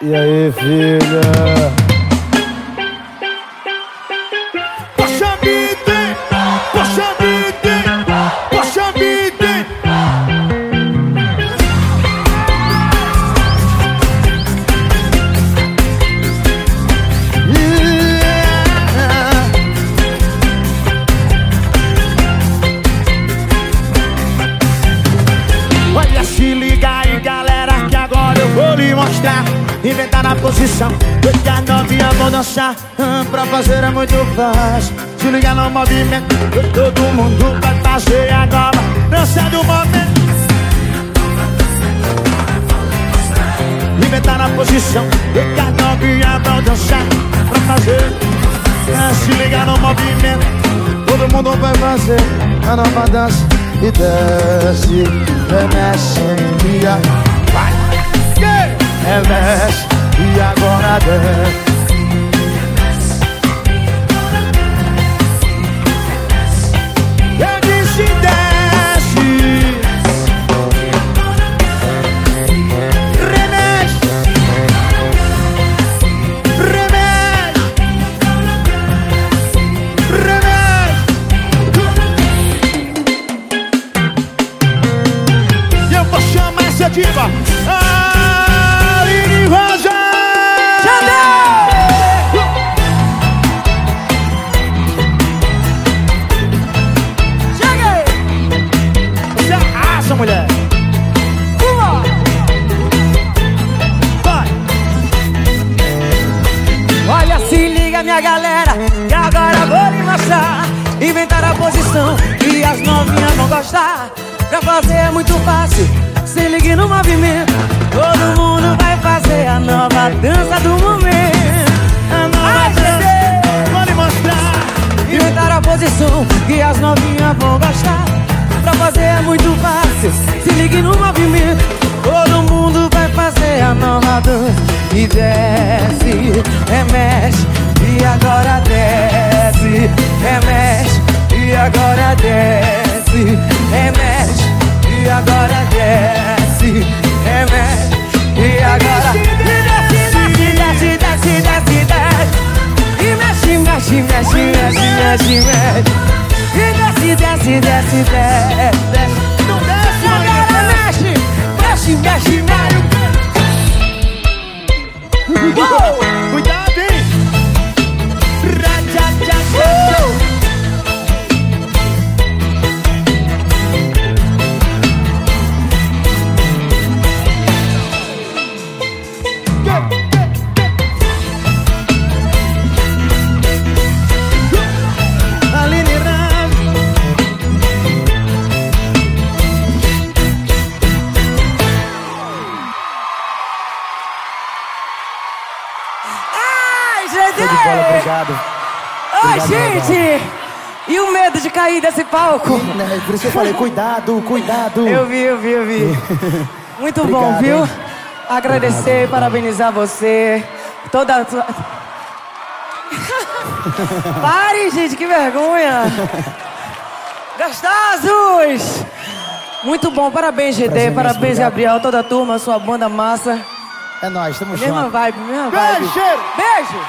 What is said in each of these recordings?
E aí, filha? Aí, galera, que agora eu vou lhe mostrar. Inventar na posição, que a novinha vou dançar. Ah, Pra fazer é muito fácil. Se ligar no movimento, todo mundo vai fazer agora. Dança do momento. Inventar na posição, que a novinha vou dançar. Pra fazer, Ah, se ligar no movimento, todo mundo vai fazer a nova dança. E desce, remexe, e vai. Remexe, e agora desce. Diva. Aline Rosa. Você arrasa, mulher. Vai. Olha, se liga, minha galera, que agora vou lhe mostrar. Inventar a posição que as novinhas vão gostar. Pra fazer é muito fácil, se ligue no movimento. Todo mundo vai fazer a nova dança do momento. A nova Ai, dança. lhe mostrar. Inventar a posição que as novinhas vão gostar. Mexe, mexe, mexe, E desce, desce, desce, desce, Não desce, agora mexe, mexe, mexe, mexe. Uou! Cuidado, bola, obrigado. Ai, Obrigado, gente! E o medo de cair desse palco? Né, Por isso que eu falei, cuidado, cuidado. Eu vi, eu vi, eu vi. Muito bom, Obrigado, viu? hein? Agradecer, parabenizar você. Toda a tua... Pare, gente, que vergonha! Gostosos! Muito bom, parabéns, GD, Prazer parabéns, obrigado. Gabriel, toda a turma, sua banda massa. É nóis, tamo Mesma junto. vibe, mesma vibe. Beijo! Beijo!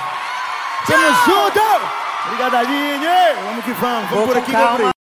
Tamo junto! Obrigado, Aline! Vamos que vamos. Vamos Vou por aqui, calma. aí.